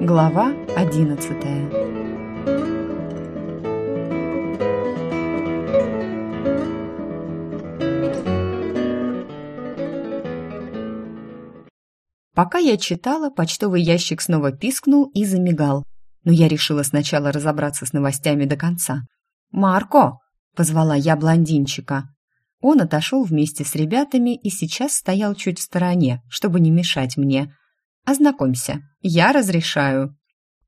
Глава одиннадцатая Пока я читала, почтовый ящик снова пискнул и замигал. Но я решила сначала разобраться с новостями до конца. «Марко!» — позвала я блондинчика. Он отошел вместе с ребятами и сейчас стоял чуть в стороне, чтобы не мешать мне. «Ознакомься, я разрешаю».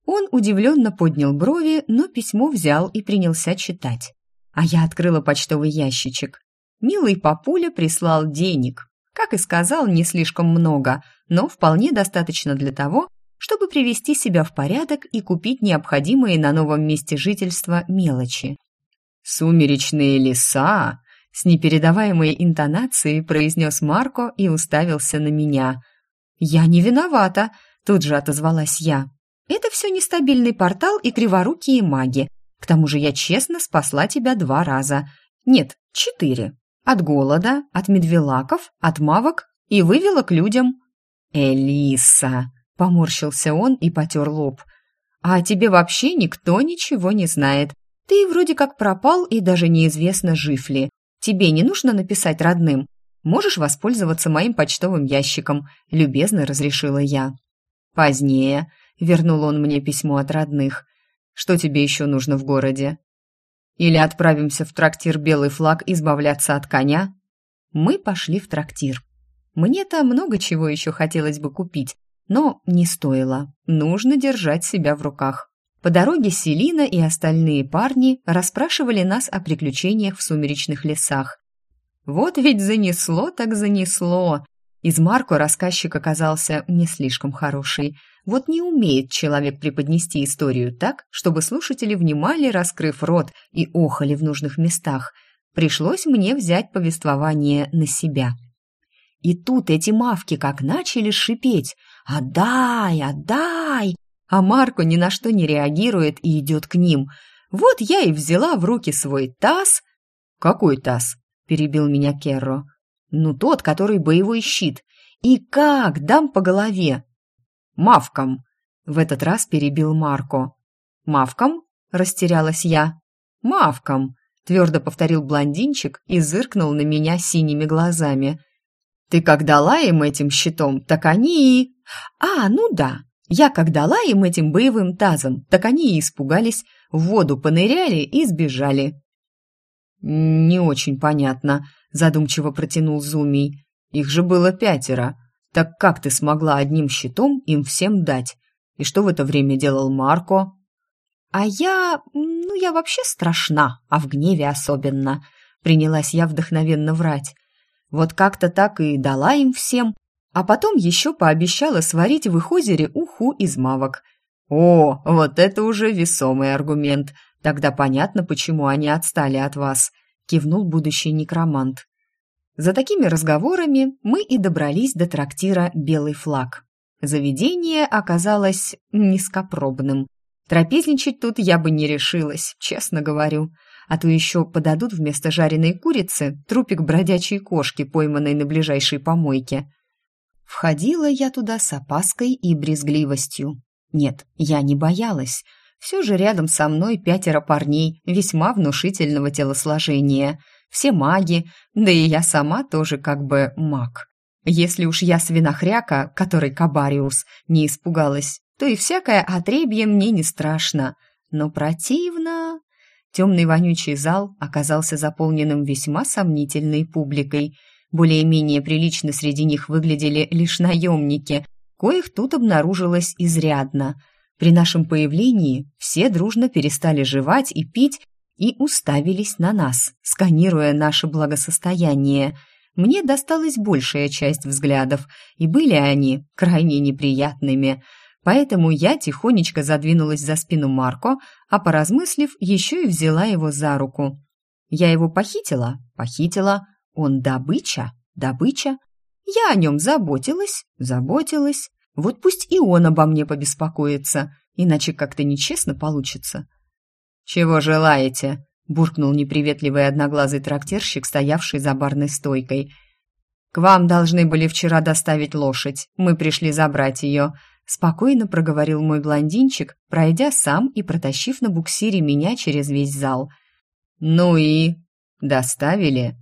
Он удивленно поднял брови, но письмо взял и принялся читать. А я открыла почтовый ящичек. Милый папуля прислал денег. Как и сказал, не слишком много, но вполне достаточно для того, чтобы привести себя в порядок и купить необходимые на новом месте жительства мелочи. «Сумеречные леса!» С непередаваемой интонацией произнес Марко и уставился на меня. «Я не виновата», — тут же отозвалась я. «Это все нестабильный портал и криворукие маги. К тому же я честно спасла тебя два раза. Нет, четыре. От голода, от медвелаков, от мавок и вывела к людям». «Элиса!» — поморщился он и потер лоб. «А тебе вообще никто ничего не знает. Ты вроде как пропал и даже неизвестно, жив ли. Тебе не нужно написать родным. Можешь воспользоваться моим почтовым ящиком», — любезно разрешила я. Позднее вернул он мне письмо от родных. «Что тебе еще нужно в городе?» «Или отправимся в трактир «Белый флаг» избавляться от коня?» Мы пошли в трактир. Мне-то много чего еще хотелось бы купить, но не стоило. Нужно держать себя в руках. По дороге Селина и остальные парни расспрашивали нас о приключениях в сумеречных лесах. Вот ведь занесло так занесло. Из Марко рассказчик оказался не слишком хороший. Вот не умеет человек преподнести историю так, чтобы слушатели внимали, раскрыв рот, и охали в нужных местах. Пришлось мне взять повествование на себя. И тут эти мавки как начали шипеть «Отдай, отдай!» а Марко ни на что не реагирует и идет к ним. Вот я и взяла в руки свой таз. «Какой таз?» – перебил меня Керро. «Ну, тот, который боевой щит. И как дам по голове?» «Мавкам!» – в этот раз перебил Марко. «Мавкам?» – растерялась я. «Мавкам!» – твердо повторил блондинчик и зыркнул на меня синими глазами. «Ты как дала им этим щитом, так они и...» «А, ну да, я как дала им этим боевым тазом, так они и испугались, в воду поныряли и сбежали. «Не очень понятно», — задумчиво протянул Зумий. «Их же было пятеро. Так как ты смогла одним щитом им всем дать? И что в это время делал Марко?» «А я... ну, я вообще страшна, а в гневе особенно», — принялась я вдохновенно врать. «Вот как-то так и дала им всем, а потом еще пообещала сварить в их озере уху из мавок. О, вот это уже весомый аргумент. Тогда понятно, почему они отстали от вас, кивнул будущий некромант. За такими разговорами мы и добрались до трактира «Белый флаг». Заведение оказалось низкопробным. Трапезничать тут я бы не решилась, честно говорю. А то еще подадут вместо жареной курицы трупик бродячей кошки, пойманной на ближайшей помойке. Входила я туда с опаской и брезгливостью. Нет, я не боялась. Все же рядом со мной пятеро парней весьма внушительного телосложения. Все маги, да и я сама тоже как бы маг. Если уж я свинохряка, который Кабариус, не испугалась, то и всякое отребье мне не страшно. Но противно... Темный вонючий зал оказался заполненным весьма сомнительной публикой – более-менее прилично среди них выглядели лишь наемники, коих тут обнаружилось изрядно. При нашем появлении все дружно перестали жевать и пить и уставились на нас, сканируя наше благосостояние. Мне досталась большая часть взглядов, и были они крайне неприятными. Поэтому я тихонечко задвинулась за спину Марко, а поразмыслив, еще и взяла его за руку. Я его похитила? Похитила. Он добыча, добыча. Я о нем заботилась, заботилась. Вот пусть и он обо мне побеспокоится, иначе как-то нечестно получится. «Чего желаете?» — буркнул неприветливый одноглазый трактирщик, стоявший за барной стойкой. «К вам должны были вчера доставить лошадь. Мы пришли забрать ее. спокойно проговорил мой блондинчик, пройдя сам и протащив на буксире меня через весь зал. «Ну и? Доставили?»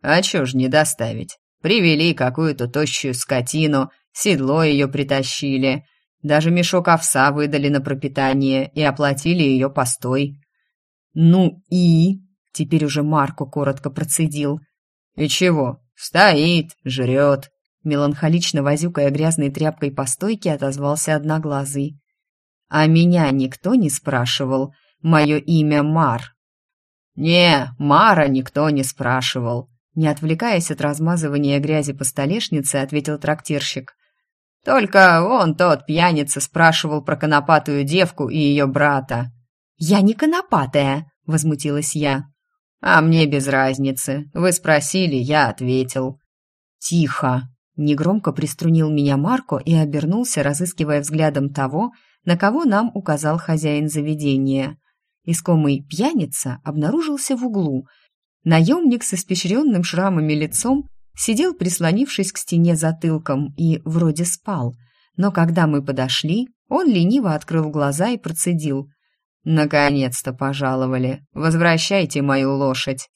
«А чё ж не доставить? Привели какую-то тощую скотину, седло ее притащили, даже мешок овса выдали на пропитание и оплатили ее постой». «Ну и?» — теперь уже Марко коротко процедил. «И чего? Стоит, жрет, Меланхолично возюкая грязной тряпкой по стойке, отозвался одноглазый. «А меня никто не спрашивал. Мое имя Мар». «Не, Мара никто не спрашивал», не отвлекаясь от размазывания грязи по столешнице, ответил трактирщик. «Только он, тот пьяница, спрашивал про конопатую девку и ее брата». «Я не конопатая», — возмутилась я. «А мне без разницы. Вы спросили, я ответил». «Тихо», Негромко приструнил меня Марко и обернулся, разыскивая взглядом того, на кого нам указал хозяин заведения. Искомый пьяница обнаружился в углу. Наемник с испещренным шрамами лицом сидел, прислонившись к стене затылком, и вроде спал. Но когда мы подошли, он лениво открыл глаза и процедил. «Наконец-то пожаловали. Возвращайте мою лошадь».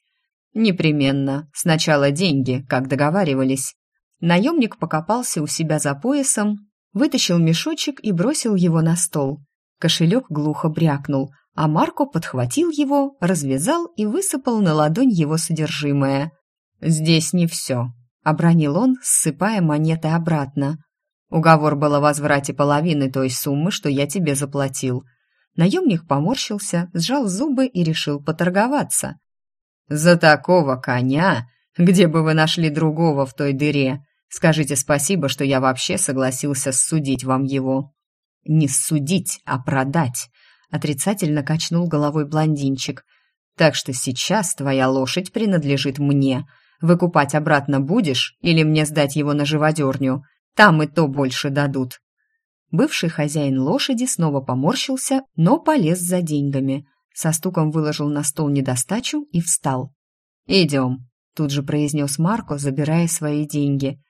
«Непременно. Сначала деньги, как договаривались». Наемник покопался у себя за поясом, вытащил мешочек и бросил его на стол. Кошелек глухо брякнул, а Марко подхватил его, развязал и высыпал на ладонь его содержимое. «Здесь не все», — обронил он, ссыпая монеты обратно. «Уговор был о возврате половины той суммы, что я тебе заплатил». Наемник поморщился, сжал зубы и решил поторговаться. «За такого коня! Где бы вы нашли другого в той дыре? Скажите спасибо, что я вообще согласился судить вам его». «Не судить, а продать», — отрицательно качнул головой блондинчик. «Так что сейчас твоя лошадь принадлежит мне. Выкупать обратно будешь или мне сдать его на живодерню? Там и то больше дадут». Бывший хозяин лошади снова поморщился, но полез за деньгами. Со стуком выложил на стол недостачу и встал. «Идем», — тут же произнес Марко, забирая свои деньги.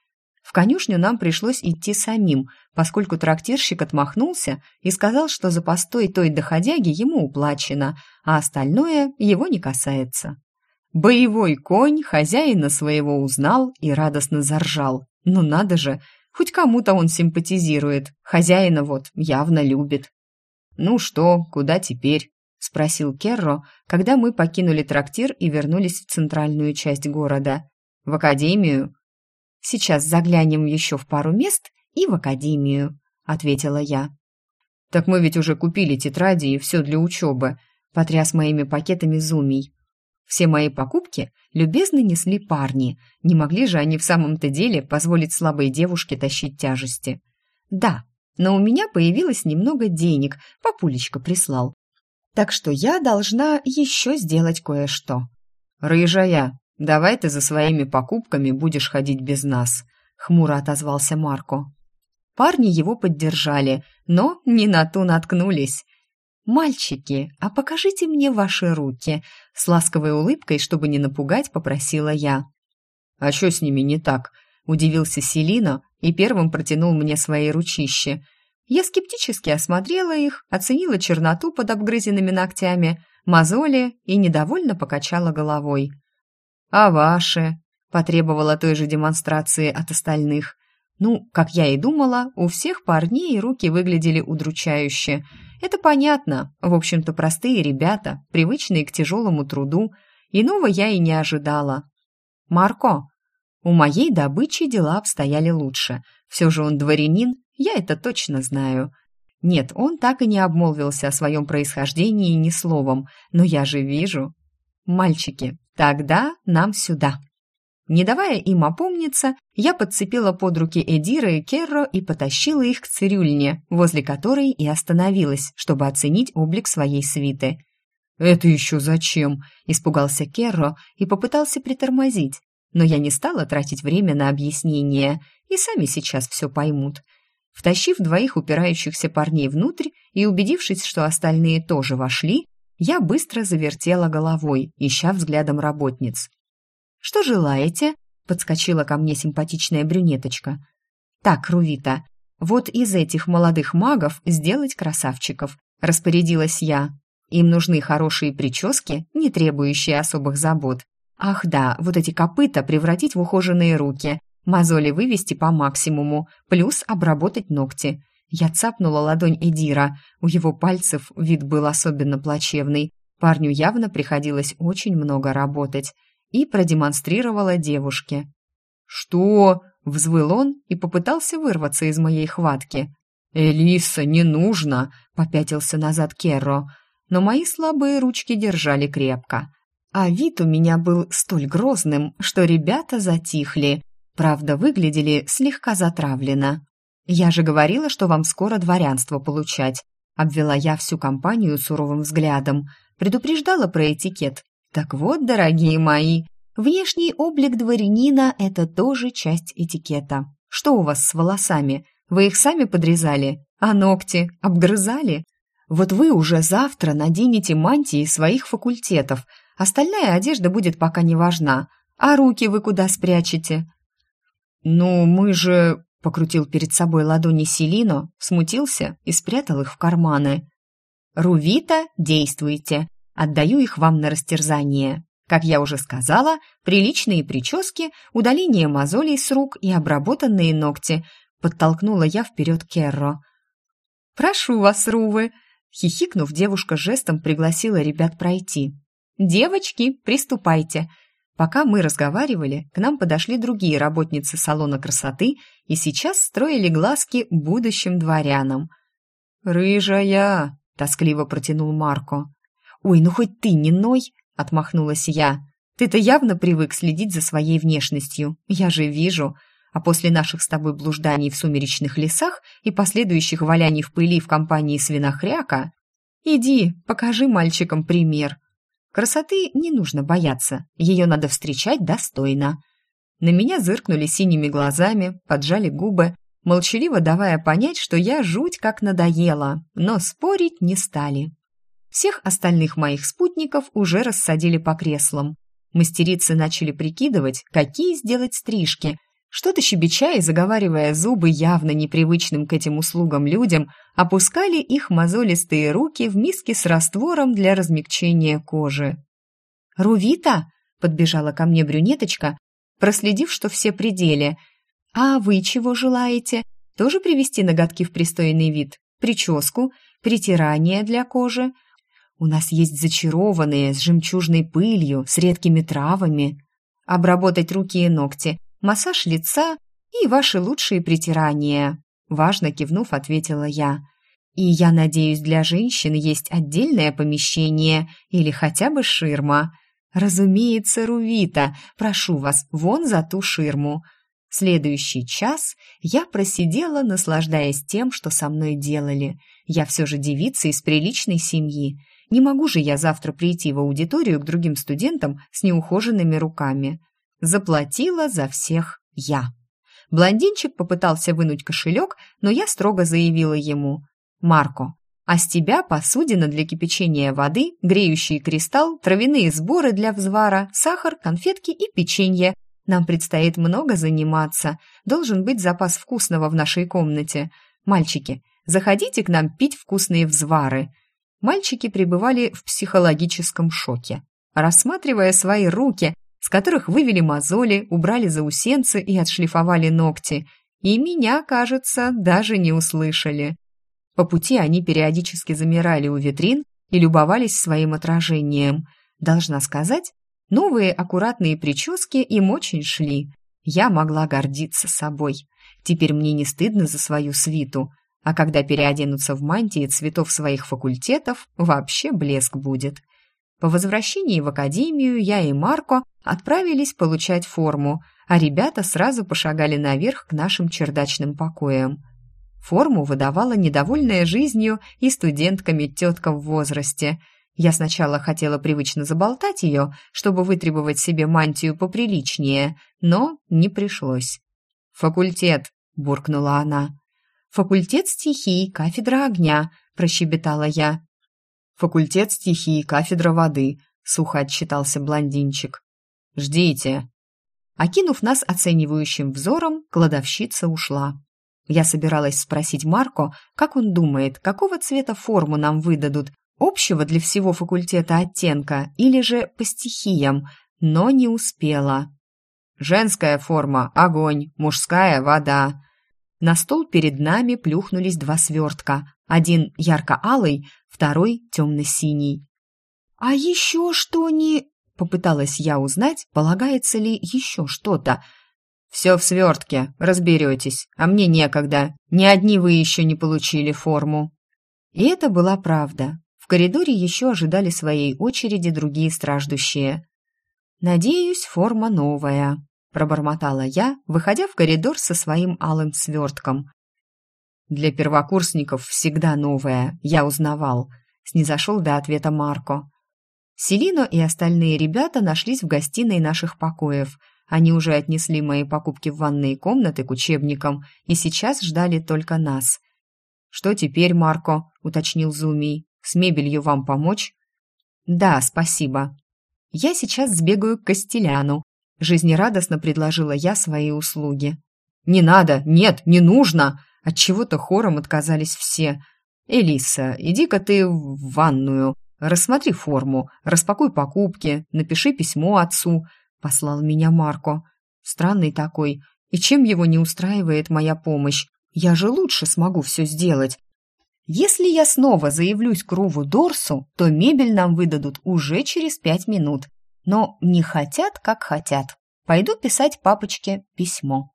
В конюшню нам пришлось идти самим, поскольку трактирщик отмахнулся и сказал, что за постой той доходяги ему уплачено, а остальное его не касается. Боевой конь хозяина своего узнал и радостно заржал. Ну надо же, хоть кому-то он симпатизирует, хозяина вот явно любит. «Ну что, куда теперь?» — спросил Керро, когда мы покинули трактир и вернулись в центральную часть города. «В академию?» Сейчас заглянем еще в пару мест и в академию», — ответила я. «Так мы ведь уже купили тетради и все для учебы», — потряс моими пакетами Зумий. Все мои покупки любезно несли парни. Не могли же они в самом-то деле позволить слабой девушке тащить тяжести. Да, но у меня появилось немного денег, папулечка прислал. Так что я должна еще сделать кое-что. «Рыжая, «Давай ты за своими покупками будешь ходить без нас», — хмуро отозвался Марко. Парни его поддержали, но не на ту наткнулись. «Мальчики, а покажите мне ваши руки», — с ласковой улыбкой, чтобы не напугать, попросила я. «А что с ними не так?» — удивился Селина и первым протянул мне свои ручищи. Я скептически осмотрела их, оценила черноту под обгрызенными ногтями, мозоли и недовольно покачала головой. «А ваши?» – потребовала той же демонстрации от остальных. Ну, как я и думала, у всех парней руки выглядели удручающе. Это понятно, в общем-то простые ребята, привычные к тяжелому труду. Иного я и не ожидала. «Марко, у моей добычи дела обстояли лучше. Все же он дворянин, я это точно знаю. Нет, он так и не обмолвился о своем происхождении ни словом, но я же вижу. Мальчики, Тогда нам сюда. Не давая им опомниться, я подцепила под руки Эдира и Керро и потащила их к цирюльне, возле которой и остановилась, чтобы оценить облик своей свиты. «Это еще зачем?» – испугался Керро и попытался притормозить. Но я не стала тратить время на объяснение, и сами сейчас все поймут. Втащив двоих упирающихся парней внутрь и убедившись, что остальные тоже вошли, я быстро завертела головой, ища взглядом работниц. «Что желаете?» — подскочила ко мне симпатичная брюнеточка. «Так, Рувита, Вот из этих молодых магов сделать красавчиков, распорядилась я. Им нужны хорошие прически, не требующие особых забот. Ах да, вот эти копыта превратить в ухоженные руки, мозоли вывести по максимуму, плюс обработать ногти. Я цапнула ладонь Эдира, у его пальцев вид был особенно плачевный, парню явно приходилось очень много работать, и продемонстрировала девушке. «Что?» — взвыл он и попытался вырваться из моей хватки. «Элиса, не нужно!» — попятился назад Керро, но мои слабые ручки держали крепко. А вид у меня был столь грозным, что ребята затихли, правда, выглядели слегка затравленно. «Я же говорила, что вам скоро дворянство получать», — обвела я всю компанию суровым взглядом, предупреждала про этикет. «Так вот, дорогие мои, внешний облик дворянина — это тоже часть этикета. Что у вас с волосами? Вы их сами подрезали? А ногти обгрызали? Вот вы уже завтра наденете мантии своих факультетов, остальная одежда будет пока не важна. А руки вы куда спрячете?» «Ну, мы же...» Покрутил перед собой ладони Селино, смутился и спрятал их в карманы. «Рувита, действуйте. Отдаю их вам на растерзание. Как я уже сказала, приличные прически, удаление мозолей с рук и обработанные ногти», подтолкнула я вперед Керро. «Прошу вас, Рувы!» Хихикнув, девушка жестом пригласила ребят пройти. «Девочки, приступайте. Пока мы разговаривали, к нам подошли другие работницы салона красоты и сейчас строили глазки будущим дворянам. «Рыжая!» — тоскливо протянул Марко. «Ой, ну хоть ты не ной!» — отмахнулась я. «Ты-то явно привык следить за своей внешностью, я же вижу. А после наших с тобой блужданий в сумеречных лесах и последующих валяний в пыли в компании свинохряка, иди, покажи мальчикам пример». Красоты не нужно бояться, ее надо встречать достойно. На меня зыркнули синими глазами, поджали губы, молчаливо давая понять, что я жуть как надоела, но спорить не стали. Всех остальных моих спутников уже рассадили по креслам. Мастерицы начали прикидывать, какие сделать стрижки – что-то щебеча и заговаривая зубы явно непривычным к этим услугам людям, опускали их мозолистые руки в миски с раствором для размягчения кожи. «Рувита!» — подбежала ко мне брюнеточка, проследив, что все пределе. «А вы чего желаете? Тоже привести ноготки в пристойный вид? Прическу? Притирание для кожи? У нас есть зачарованные, с жемчужной пылью, с редкими травами. Обработать руки и ногти — массаж лица и ваши лучшие притирания», — важно кивнув, ответила я. «И я надеюсь, для женщин есть отдельное помещение или хотя бы ширма. Разумеется, Рувита, прошу вас, вон за ту ширму». Следующий час я просидела, наслаждаясь тем, что со мной делали. Я все же девица из приличной семьи. Не могу же я завтра прийти в аудиторию к другим студентам с неухоженными руками. Заплатила за всех я. Блондинчик попытался вынуть кошелек, но я строго заявила ему. «Марко, а с тебя посудина для кипячения воды, греющий кристалл, травяные сборы для взвара, сахар, конфетки и печенье. Нам предстоит много заниматься. Должен быть запас вкусного в нашей комнате. Мальчики, заходите к нам пить вкусные взвары». Мальчики пребывали в психологическом шоке. Рассматривая свои руки, с которых вывели мозоли, убрали заусенцы и отшлифовали ногти. И меня, кажется, даже не услышали. По пути они периодически замирали у витрин и любовались своим отражением. Должна сказать, новые аккуратные прически им очень шли. Я могла гордиться собой. Теперь мне не стыдно за свою свиту. А когда переоденутся в мантии цветов своих факультетов, вообще блеск будет. По возвращении в академию я и Марко отправились получать форму, а ребята сразу пошагали наверх к нашим чердачным покоям. Форму выдавала недовольная жизнью и студентками тетка в возрасте. Я сначала хотела привычно заболтать ее, чтобы вытребовать себе мантию поприличнее, но не пришлось. «Факультет», — буркнула она. «Факультет стихий, кафедра огня», — прощебетала я. «Факультет стихии, кафедра воды», — сухо отчитался блондинчик. «Ждите». Окинув нас оценивающим взором, кладовщица ушла. Я собиралась спросить Марко, как он думает, какого цвета форму нам выдадут, общего для всего факультета оттенка или же по стихиям, но не успела. «Женская форма – огонь, мужская – вода». На стол перед нами плюхнулись два свертка. Один ярко-алый, второй темно-синий. «А еще что не...» — попыталась я узнать, полагается ли еще что-то. «Все в свертке, разберетесь, а мне некогда. Ни одни вы еще не получили форму». И это была правда. В коридоре еще ожидали своей очереди другие страждущие. «Надеюсь, форма новая», — пробормотала я, выходя в коридор со своим алым свертком. «Для первокурсников всегда новая, я узнавал», — снизошел до ответа Марко. Селино и остальные ребята нашлись в гостиной наших покоев. Они уже отнесли мои покупки в ванные комнаты к учебникам и сейчас ждали только нас. «Что теперь, Марко?» — уточнил Зумий. «С мебелью вам помочь?» «Да, спасибо», «Я сейчас сбегаю к Костеляну», — жизнерадостно предложила я свои услуги. «Не надо! Нет, не нужно!» Отчего-то хором отказались все. «Элиса, иди-ка ты в ванную, рассмотри форму, распакуй покупки, напиши письмо отцу», — послал меня Марко. Странный такой. И чем его не устраивает моя помощь? Я же лучше смогу все сделать. Если я снова заявлюсь к Руву Дорсу, то мебель нам выдадут уже через пять минут. Но не хотят, как хотят. Пойду писать папочке письмо.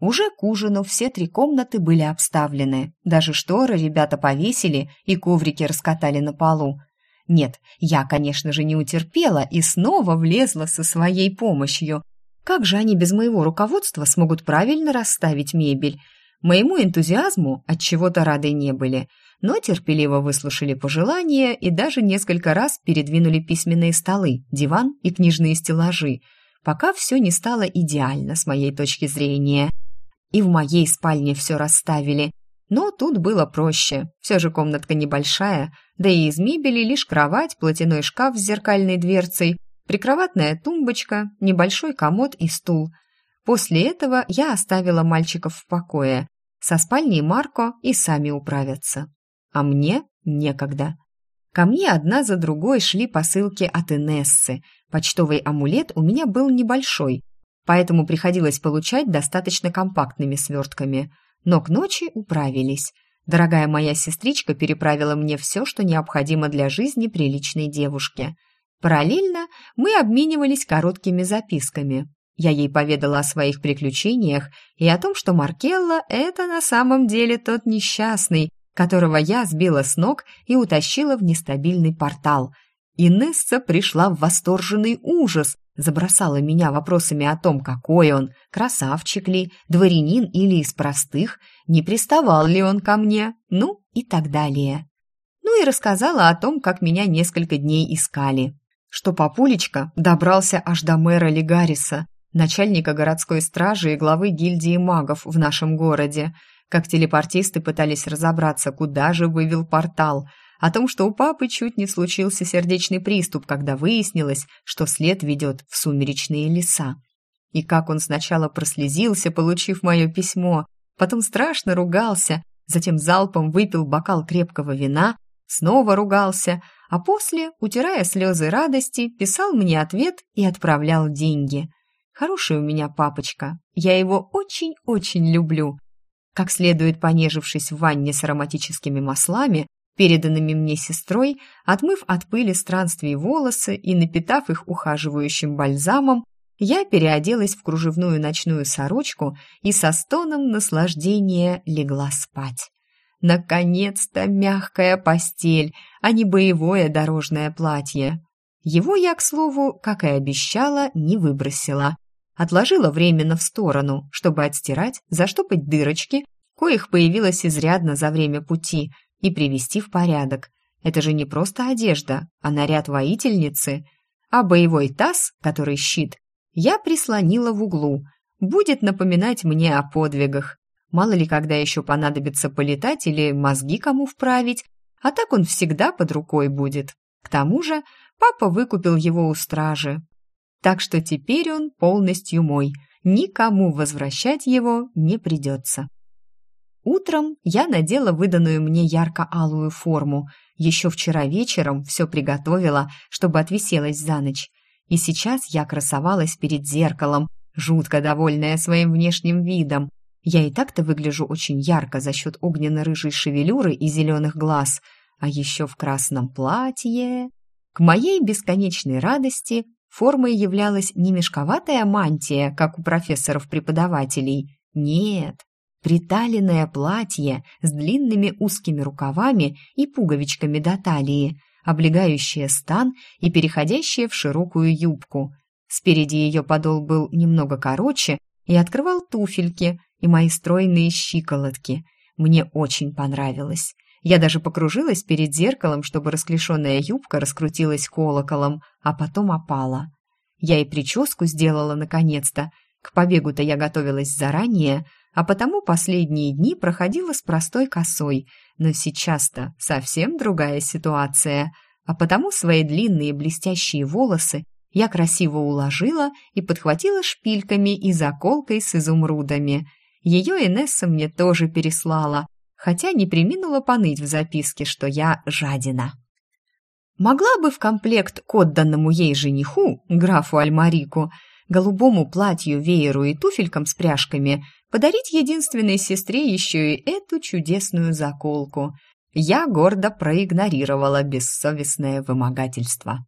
Уже к ужину все три комнаты были обставлены. Даже шторы ребята повесили и коврики раскатали на полу. Нет, я, конечно же, не утерпела и снова влезла со своей помощью. Как же они без моего руководства смогут правильно расставить мебель? Моему энтузиазму от чего-то рады не были, но терпеливо выслушали пожелания и даже несколько раз передвинули письменные столы, диван и книжные стеллажи, пока все не стало идеально с моей точки зрения. И в моей спальне все расставили, но тут было проще. Все же комнатка небольшая, да и из мебели лишь кровать, платяной шкаф с зеркальной дверцей, прикроватная тумбочка, небольшой комод и стул – После этого я оставила мальчиков в покое. Со спальней Марко и сами управятся. А мне некогда. Ко мне одна за другой шли посылки от Инессы. Почтовый амулет у меня был небольшой, поэтому приходилось получать достаточно компактными свертками. Но к ночи управились. Дорогая моя сестричка переправила мне все, что необходимо для жизни приличной девушки. Параллельно мы обменивались короткими записками. Я ей поведала о своих приключениях и о том, что Маркелла – это на самом деле тот несчастный, которого я сбила с ног и утащила в нестабильный портал. Инесса пришла в восторженный ужас, забросала меня вопросами о том, какой он, красавчик ли, дворянин или из простых, не приставал ли он ко мне, ну и так далее. Ну и рассказала о том, как меня несколько дней искали, что папулечка добрался аж до мэра Легариса, начальника городской стражи и главы гильдии магов в нашем городе, как телепортисты пытались разобраться, куда же вывел портал, о том, что у папы чуть не случился сердечный приступ, когда выяснилось, что след ведет в сумеречные леса. И как он сначала прослезился, получив мое письмо, потом страшно ругался, затем залпом выпил бокал крепкого вина, снова ругался, а после, утирая слезы радости, писал мне ответ и отправлял деньги. Хороший у меня папочка. Я его очень-очень люблю. Как следует понежившись в ванне с ароматическими маслами, переданными мне сестрой, отмыв от пыли странствий волосы и напитав их ухаживающим бальзамом, я переоделась в кружевную ночную сорочку и со стоном наслаждения легла спать. Наконец-то мягкая постель, а не боевое дорожное платье. Его я, к слову, как и обещала, не выбросила отложила временно в сторону, чтобы отстирать, заштопать дырочки, коих появилось изрядно за время пути, и привести в порядок. Это же не просто одежда, а наряд воительницы. А боевой таз, который щит, я прислонила в углу. Будет напоминать мне о подвигах. Мало ли, когда еще понадобится полетать или мозги кому вправить, а так он всегда под рукой будет. К тому же папа выкупил его у стражи, так что теперь он полностью мой, никому возвращать его не придется. Утром я надела выданную мне ярко-алую форму. Еще вчера вечером все приготовила, чтобы отвиселась за ночь. И сейчас я красовалась перед зеркалом, жутко довольная своим внешним видом. Я и так-то выгляжу очень ярко за счет огненно-рыжей шевелюры и зеленых глаз, а еще в красном платье. К моей бесконечной радости формой являлась не мешковатая мантия, как у профессоров-преподавателей. Нет, приталенное платье с длинными узкими рукавами и пуговичками до талии, облегающее стан и переходящее в широкую юбку. Спереди ее подол был немного короче и открывал туфельки и мои стройные щиколотки. Мне очень понравилось. Я даже покружилась перед зеркалом, чтобы расклешенная юбка раскрутилась колоколом, а потом опала. Я и прическу сделала наконец-то. К побегу-то я готовилась заранее, а потому последние дни проходила с простой косой. Но сейчас-то совсем другая ситуация, а потому свои длинные блестящие волосы я красиво уложила и подхватила шпильками и заколкой с изумрудами. Ее Инесса мне тоже переслала, хотя не приминула поныть в записке, что я жадина. Могла бы в комплект к отданному ей жениху, графу Альмарику, голубому платью, вееру и туфелькам с пряжками, подарить единственной сестре еще и эту чудесную заколку. Я гордо проигнорировала бессовестное вымогательство.